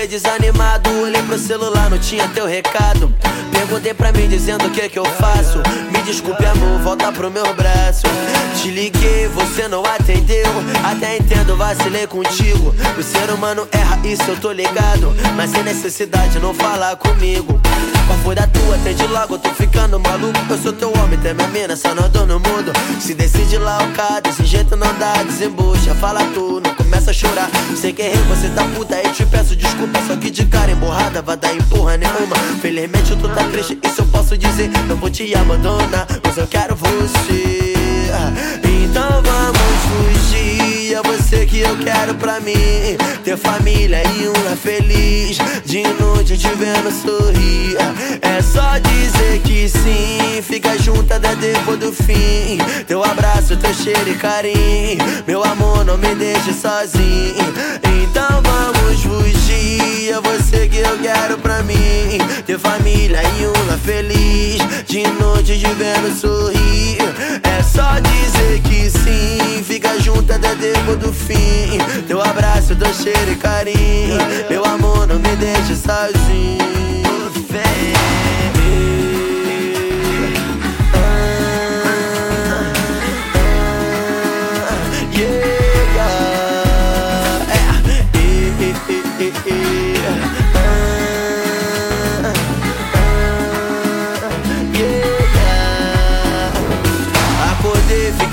fiquei desanimado. Olhei pro celular, não tinha teu recado. Perguntei pra mim dizendo o que que eu faço. Me desculpe, amor, volta pro meu braço. Te liguei, você não atendeu. Até entendo, vacilei contigo. O ser humano erra, isso eu tô ligado. Mas sem necessidade, não falar comigo. Qual foi da tua? Atende logo, eu tô ficando maluco. Eu sou teu homem, tem minha mina, só não dou no mundo. Se decide lá o cara, desse jeito não dá, desembucha. Fala tu, não começa a chorar. Sei que errei, você tá puta e te peço desculpa. Só que de cara emborrada vai dar empurra nenhuma. Felizmente tu tá triste, isso eu posso dizer. Não vou te abandonar, mas eu quero você. Então vamos fugir. É você que eu quero pra mim. Ter família e um lar feliz. Noite te vendo sorrir. É só dizer que sim. Fica junto até depois do fim. Teu abraço, teu cheiro e carinho. Meu amor, não me deixe sozinho. Então vamos fugir. É você que eu quero pra mim. Ter família e um lar feliz. De noite te vendo sorrir. É só dizer que sim. Fica junto até depois do fim. Teu abraço, teu cheiro e carinho. Deixe sozinho.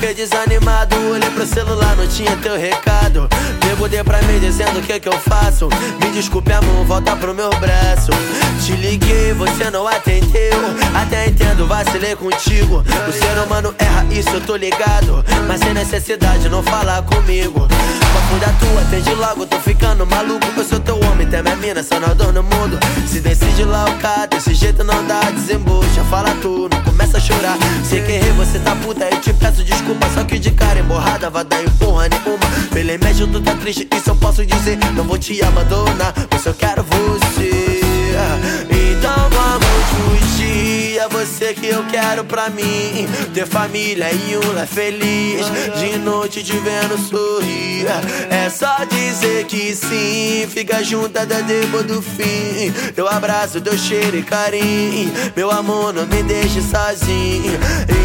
Fiquei desanimado. Olhei pro celular, não tinha teu recado. Perguntei pra mim dizendo o que que eu faço. Me desculpe, amor, volta pro meu braço. Te liguei, você não atendeu. Até entendo, vacilei contigo. O ser humano erra, isso eu tô ligado. Mas sem necessidade, não falar comigo. Papo da tua, atende logo, tô ficando maluco. Eu sou teu homem, tem minha mina, só nós dois no mundo. Se decide lá o cara, desse jeito não dá, desembucha. Fala tu, não começa puta e te peço desculpa. Só que de cara emborrada vai dar empurra nenhuma. Felizmente tu tá triste, isso eu posso dizer. Não vou te abandonar, mas eu quero você. Então vamos fugir. É você que eu quero pra mim. Ter família e um lar feliz. De noite te vendo sorrir. É só dizer que sim. Fica junto até depois do fim. Teu abraço, teu cheiro e carinho. Meu amor, não me deixe sozinho.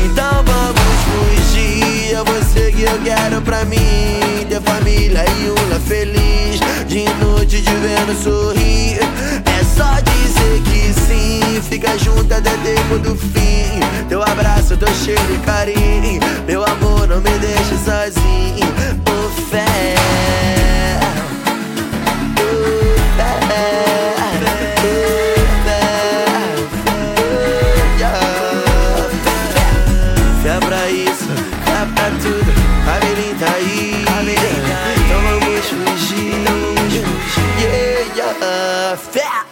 Então vamos fugir. É você que eu quero pra mim. Ter família e um lar feliz. De noite te vendo sorrir. É só dizer que sim. Fica junto até depois do fim. Teu abraço, teu cheiro e carinho. Fé pra isso, fé pra tudo. Família tá aí. Então vamos fugir. Yeah, yeah. Fé.